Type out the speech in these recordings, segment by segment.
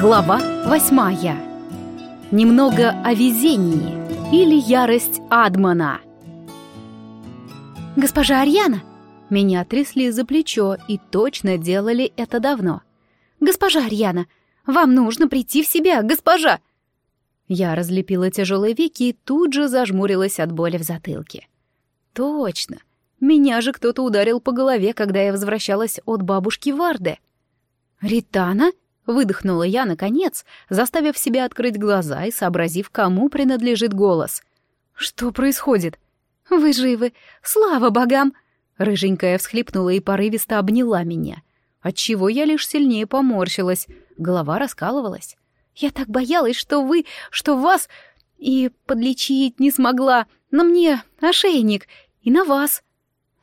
Глава восьмая. Немного о везении или ярость Адмана. «Госпожа Арьяна!» Меня трясли за плечо и точно делали это давно. «Госпожа Арьяна, вам нужно прийти в себя, госпожа!» Я разлепила тяжелые веки и тут же зажмурилась от боли в затылке. «Точно! Меня же кто-то ударил по голове, когда я возвращалась от бабушки Варды. «Ритана?» — выдохнула я, наконец, заставив себя открыть глаза и сообразив, кому принадлежит голос. «Что происходит?» «Вы живы! Слава богам!» Рыженькая всхлипнула и порывисто обняла меня, отчего я лишь сильнее поморщилась, голова раскалывалась. «Я так боялась, что вы, что вас, и подлечить не смогла, на мне ошейник, и на вас!»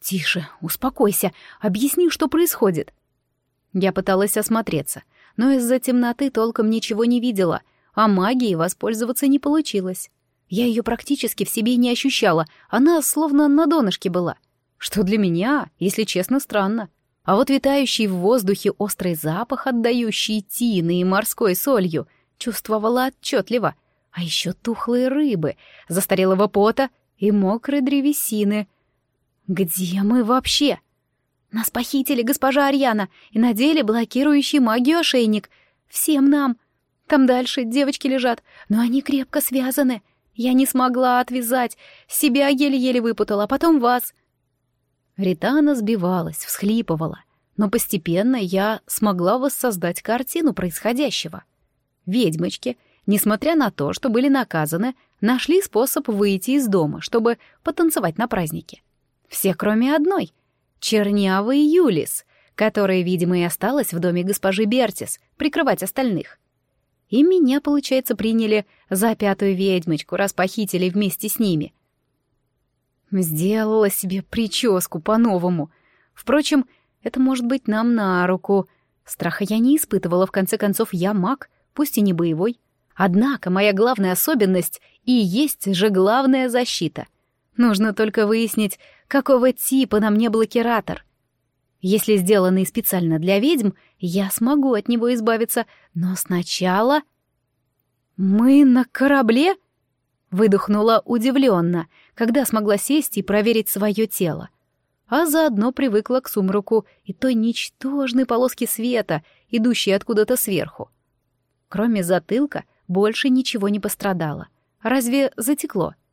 «Тише, успокойся, объясни, что происходит». Я пыталась осмотреться, но из-за темноты толком ничего не видела, а магией воспользоваться не получилось. Я ее практически в себе не ощущала, она словно на донышке была. Что для меня, если честно, странно. А вот витающий в воздухе острый запах, отдающий тиной и морской солью, чувствовала отчетливо. А еще тухлые рыбы, застарелого пота и мокрой древесины — где мы вообще? Нас похитили госпожа Арьяна и надели блокирующий магию ошейник. Всем нам. Там дальше девочки лежат, но они крепко связаны. Я не смогла отвязать, себя еле-еле выпутала, а потом вас. Ритана сбивалась, всхлипывала, но постепенно я смогла воссоздать картину происходящего. Ведьмочки, несмотря на то, что были наказаны, нашли способ выйти из дома, чтобы потанцевать на празднике. Все, кроме одной. Чернявый Юлис, которая, видимо, и осталась в доме госпожи Бертис, прикрывать остальных. И меня, получается, приняли за пятую ведьмочку, раз похитили вместе с ними. Сделала себе прическу по-новому. Впрочем, это может быть нам на руку. Страха я не испытывала, в конце концов, я маг, пусть и не боевой. Однако моя главная особенность и есть же главная защита — Нужно только выяснить, какого типа на мне блокиратор. Если сделанный специально для ведьм, я смогу от него избавиться, но сначала... «Мы на корабле?» Выдохнула удивленно, когда смогла сесть и проверить свое тело. А заодно привыкла к сумраку и той ничтожной полоски света, идущей откуда-то сверху. Кроме затылка, больше ничего не пострадало. Разве затекло? —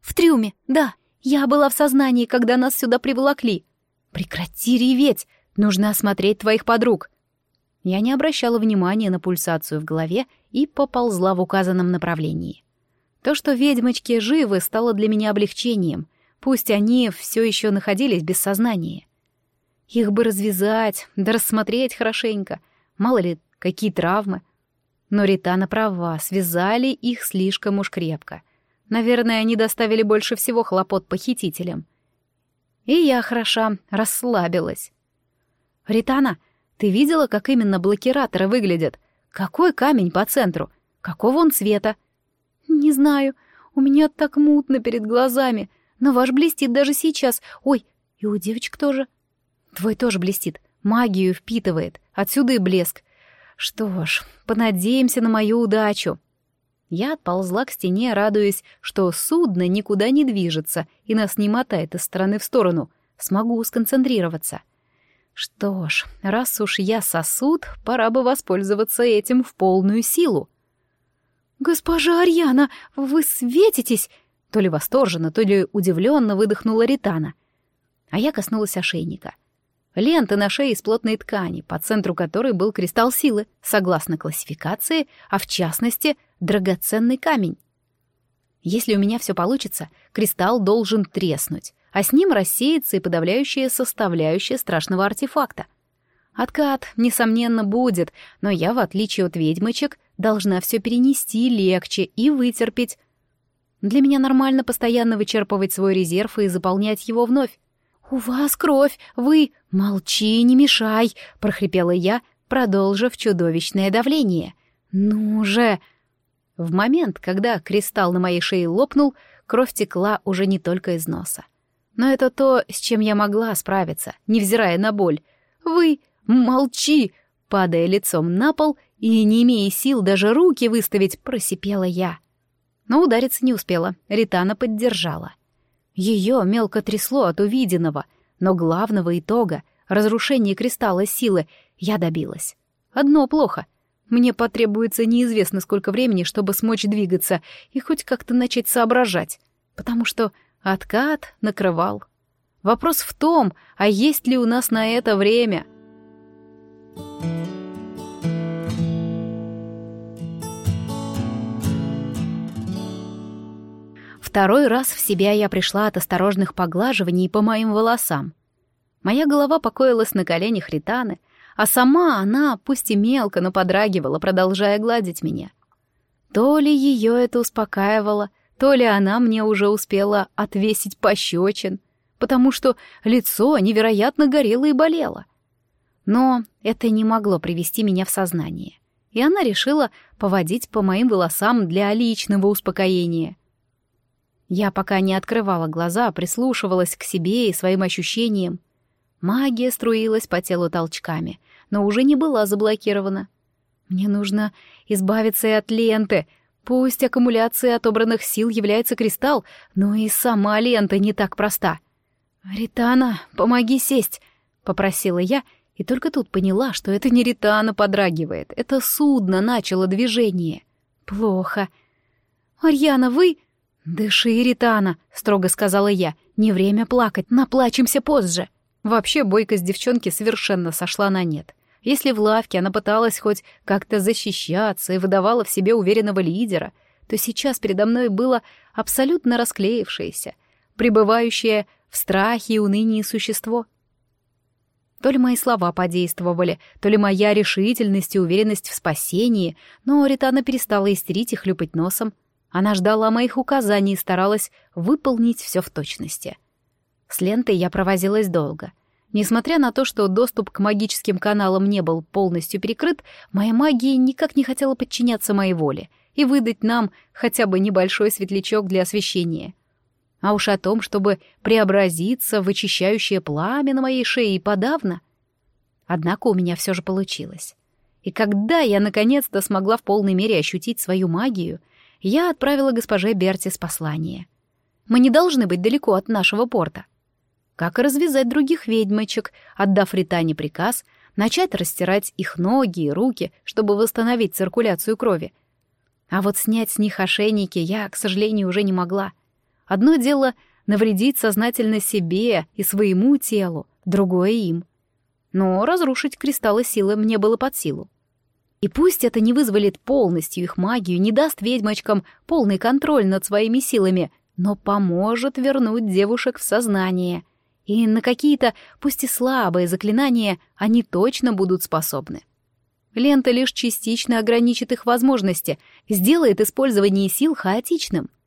«В трюме, да. Я была в сознании, когда нас сюда приволокли. Прекрати реветь, нужно осмотреть твоих подруг». Я не обращала внимания на пульсацию в голове и поползла в указанном направлении. То, что ведьмочки живы, стало для меня облегчением, пусть они все еще находились без сознания. Их бы развязать, да рассмотреть хорошенько, мало ли, какие травмы. Но Ритана права, связали их слишком уж крепко — Наверное, они доставили больше всего хлопот похитителям. И я хороша, расслабилась. «Ритана, ты видела, как именно блокираторы выглядят? Какой камень по центру? Какого он цвета?» «Не знаю. У меня так мутно перед глазами. Но ваш блестит даже сейчас. Ой, и у девочек тоже». «Твой тоже блестит. Магию впитывает. Отсюда и блеск. Что ж, понадеемся на мою удачу». Я отползла к стене, радуясь, что судно никуда не движется и нас не мотает из стороны в сторону. Смогу сконцентрироваться. Что ж, раз уж я сосуд, пора бы воспользоваться этим в полную силу. «Госпожа Арьяна, вы светитесь!» То ли восторженно, то ли удивленно выдохнула Ритана. А я коснулась ошейника. Лента на шее из плотной ткани, по центру которой был кристалл силы, согласно классификации, а в частности — драгоценный камень. Если у меня все получится, кристалл должен треснуть, а с ним рассеется и подавляющая составляющая страшного артефакта. Откат, несомненно, будет, но я, в отличие от ведьмочек, должна все перенести легче и вытерпеть. Для меня нормально постоянно вычерпывать свой резерв и заполнять его вновь. «У вас кровь, вы...» «Молчи, не мешай!» — прохрипела я, продолжив чудовищное давление. «Ну же!» В момент, когда кристалл на моей шее лопнул, кровь текла уже не только из носа. Но это то, с чем я могла справиться, невзирая на боль. «Вы молчи!» Падая лицом на пол, и, не имея сил даже руки выставить, просипела я. Но удариться не успела, Ритана поддержала. Ее мелко трясло от увиденного, но главного итога, разрушения кристалла силы, я добилась. Одно плохо. Мне потребуется неизвестно сколько времени, чтобы смочь двигаться и хоть как-то начать соображать, потому что откат накрывал. Вопрос в том, а есть ли у нас на это время? Второй раз в себя я пришла от осторожных поглаживаний по моим волосам. Моя голова покоилась на коленях Ританы, а сама она, пусть и мелко, но подрагивала, продолжая гладить меня. То ли ее это успокаивало, то ли она мне уже успела отвесить пощечин — потому что лицо невероятно горело и болело. Но это не могло привести меня в сознание, и она решила поводить по моим волосам для личного успокоения. Я пока не открывала глаза, прислушивалась к себе и своим ощущениям. Магия струилась по телу толчками, но уже не была заблокирована. Мне нужно избавиться и от ленты. Пусть аккумуляцией отобранных сил является кристалл, но и сама лента не так проста — «Ритана, помоги сесть!» — попросила я, и только тут поняла, что это не Ритана подрагивает, это судно начало движение. Плохо. «Марьяна, вы...» «Дыши, Ритана», — строго сказала я, — «не время плакать, наплачемся позже». Вообще бойкость девчонки совершенно сошла на нет. Если в лавке она пыталась хоть как-то защищаться и выдавала в себе уверенного лидера, то сейчас передо мной было абсолютно расклеившееся, пребывающее в страхе и унынии существо. То ли мои слова подействовали, то ли моя решительность и уверенность в спасении, но Ритана перестала истерить и хлюпать носом. Она ждала моих указаний и старалась выполнить все в точности. С лентой я провозилась долго. Несмотря на то, что доступ к магическим каналам не был полностью перекрыт, моя магия никак не хотела подчиняться моей воле и выдать нам хотя бы небольшой светлячок для освещения. А уж о том, чтобы преобразиться в очищающее пламя на моей шее и подавно. Однако у меня все же получилось. И когда я наконец-то смогла в полной мере ощутить свою магию, я отправила госпоже Бертис послание. Мы не должны быть далеко от нашего порта. Как и развязать других ведьмочек, отдав Ритане приказ начать растирать их ноги и руки, чтобы восстановить циркуляцию крови. А вот снять с них ошейники я, к сожалению, уже не могла — Одно дело навредить сознательно себе и своему телу, другое им. Но разрушить кристаллы силы мне было под силу. И пусть это не вызволит полностью их магию, не даст ведьмочкам полный контроль над своими силами, но поможет вернуть девушек в сознание. И на какие-то, пусть и слабые заклинания, они точно будут способны. Лента лишь частично ограничит их возможности, сделает использование сил хаотичным —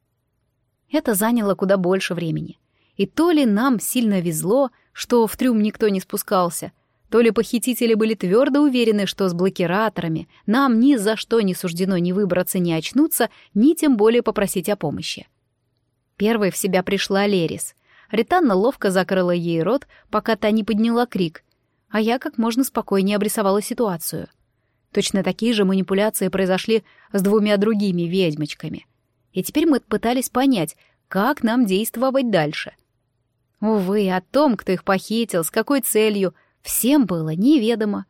это заняло куда больше времени. И то ли нам сильно везло, что в трюм никто не спускался, то ли похитители были твердо уверены, что с блокираторами нам ни за что не суждено ни выбраться, ни очнуться, ни тем более попросить о помощи. Первой в себя пришла Лерис. Ританна ловко закрыла ей рот, пока та не подняла крик, а я как можно спокойнее обрисовала ситуацию. Точно такие же манипуляции произошли с двумя другими ведьмочками — и теперь мы пытались понять, как нам действовать дальше. Увы, о том, кто их похитил, с какой целью, всем было неведомо.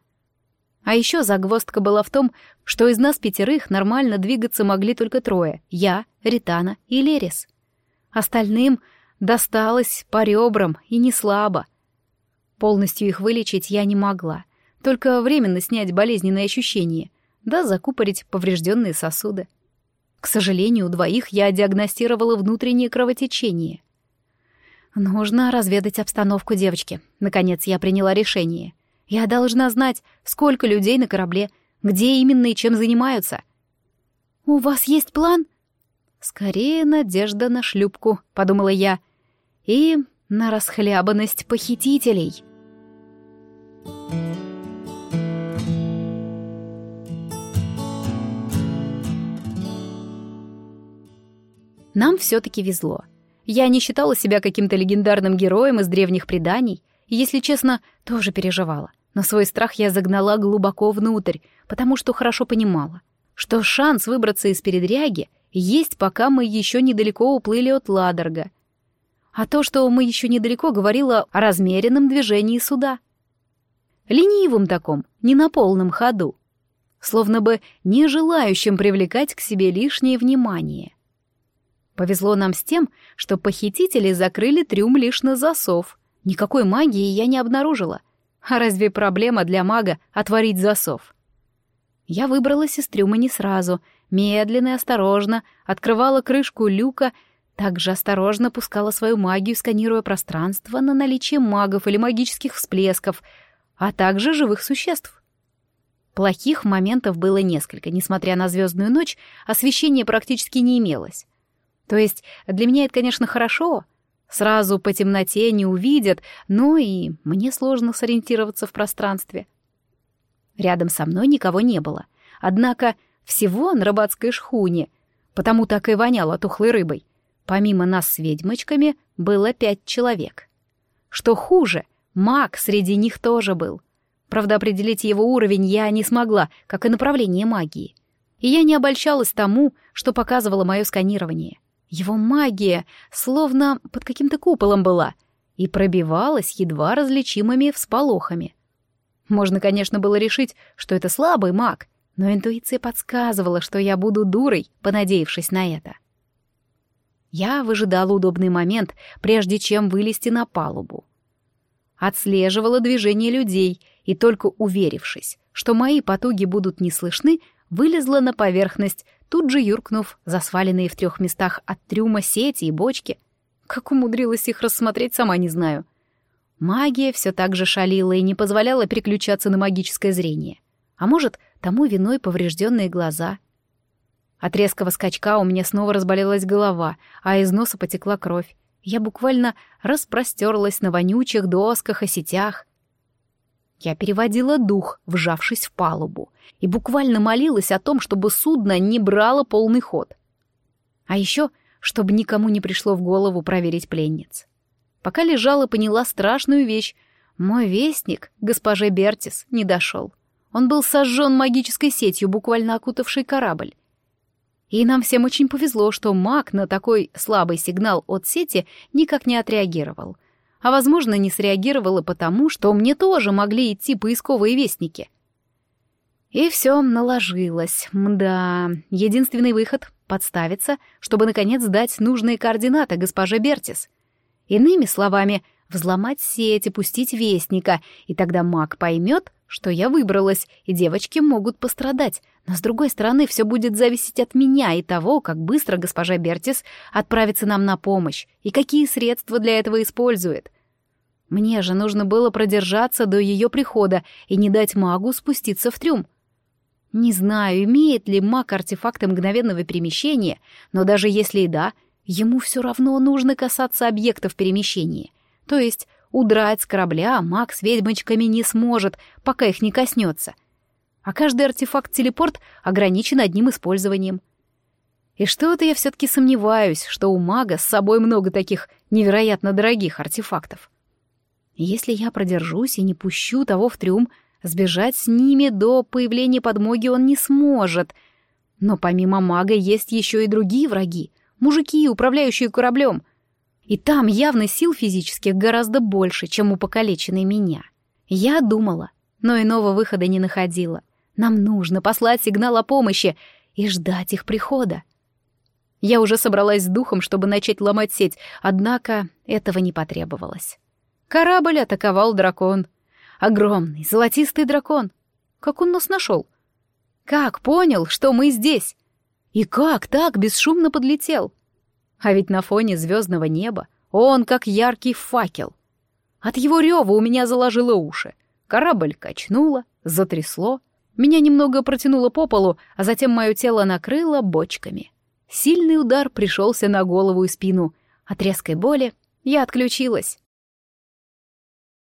А еще загвоздка была в том, что из нас пятерых нормально двигаться могли только трое — я, Ритана и Лерис. Остальным досталось по ребрам и не слабо. Полностью их вылечить я не могла, только временно снять болезненные ощущения, да закупорить поврежденные сосуды. К сожалению, у двоих я диагностировала внутреннее кровотечение. Нужно разведать обстановку девочки. Наконец я приняла решение. Я должна знать, сколько людей на корабле, где именно и чем занимаются. «У вас есть план?» «Скорее надежда на шлюпку», — подумала я, — «и на расхлябанность похитителей». Нам все-таки везло. Я не считала себя каким-то легендарным героем из древних преданий, и, если честно, тоже переживала. Но свой страх я загнала глубоко внутрь, потому что хорошо понимала, что шанс выбраться из передряги есть, пока мы еще недалеко уплыли от Ладорга. А то, что мы еще недалеко, говорило о размеренном движении суда. Ленивым таком, не на полном ходу. Словно бы не желающим привлекать к себе лишнее внимание. Повезло нам с тем, что похитители закрыли трюм лишь на засов. Никакой магии я не обнаружила. А разве проблема для мага отворить засов? Я выбралась из трюма не сразу, медленно и осторожно, открывала крышку люка, также осторожно пускала свою магию, сканируя пространство на наличие магов или магических всплесков, а также живых существ. Плохих моментов было несколько, несмотря на звездную ночь, освещения практически не имелось. То есть для меня это, конечно, хорошо. Сразу по темноте не увидят, но и мне сложно сориентироваться в пространстве. Рядом со мной никого не было. Однако всего на рыбацкой шхуне, потому так и воняло тухлой рыбой. Помимо нас с ведьмочками было пять человек. Что хуже, маг среди них тоже был. Правда, определить его уровень я не смогла, как и направление магии. И я не обольщалась тому, что показывало мое сканирование. Его магия словно под каким-то куполом была и пробивалась едва различимыми всполохами. Можно, конечно, было решить, что это слабый маг, но интуиция подсказывала, что я буду дурой, понадеявшись на это. Я выжидала удобный момент, прежде чем вылезти на палубу. Отслеживала движение людей и только уверившись, что мои потуги будут не слышны, вылезла на поверхность, тут же юркнув за сваленные в трех местах от трюма сети и бочки. Как умудрилась их рассмотреть, сама не знаю. Магия все так же шалила и не позволяла переключаться на магическое зрение. А может, тому виной поврежденные глаза. От резкого скачка у меня снова разболелась голова, а из носа потекла кровь. Я буквально распростерлась на вонючих досках и сетях — я переводила дух, вжавшись в палубу, и буквально молилась о том, чтобы судно не брало полный ход. А еще, чтобы никому не пришло в голову проверить пленниц. Пока лежала, поняла страшную вещь. Мой вестник, госпоже Бертис, не дошел. Он был сожжен магической сетью, буквально окутавшей корабль. И нам всем очень повезло, что маг на такой слабый сигнал от сети никак не отреагировал а, возможно, не среагировала потому, что мне тоже могли идти поисковые вестники. И все наложилось. Мда, единственный выход — подставиться, чтобы, наконец, дать нужные координаты госпоже Бертис. Иными словами, взломать сеть и пустить вестника, и тогда маг поймет, что я выбралась, и девочки могут пострадать. Но, с другой стороны, все будет зависеть от меня и того, как быстро госпожа Бертис отправится нам на помощь, и какие средства для этого использует. Мне же нужно было продержаться до ее прихода и не дать магу спуститься в трюм. Не знаю, имеет ли маг артефакты мгновенного перемещения, но даже если и да, ему все равно нужно касаться объектов перемещения. То есть удрать с корабля маг с ведьмочками не сможет, пока их не коснется. А каждый артефакт-телепорт ограничен одним использованием. И что-то я все-таки сомневаюсь, что у мага с собой много таких невероятно дорогих артефактов. Если я продержусь и не пущу того в трюм, сбежать с ними до появления подмоги он не сможет. Но помимо мага есть еще и другие враги, мужики, управляющие кораблем. И там явно сил физических гораздо больше, чем у покалеченной меня. Я думала, но иного выхода не находила. Нам нужно послать сигнал о помощи и ждать их прихода. Я уже собралась с духом, чтобы начать ломать сеть, однако этого не потребовалось. Корабль атаковал дракон. Огромный, золотистый дракон. Как он нас нашел? Как понял, что мы здесь? И как так бесшумно подлетел? А ведь на фоне звездного неба он как яркий факел. От его рева у меня заложило уши. Корабль качнуло, затрясло. Меня немного протянуло по полу, а затем мое тело накрыло бочками. Сильный удар пришелся на голову и спину. От резкой боли я отключилась.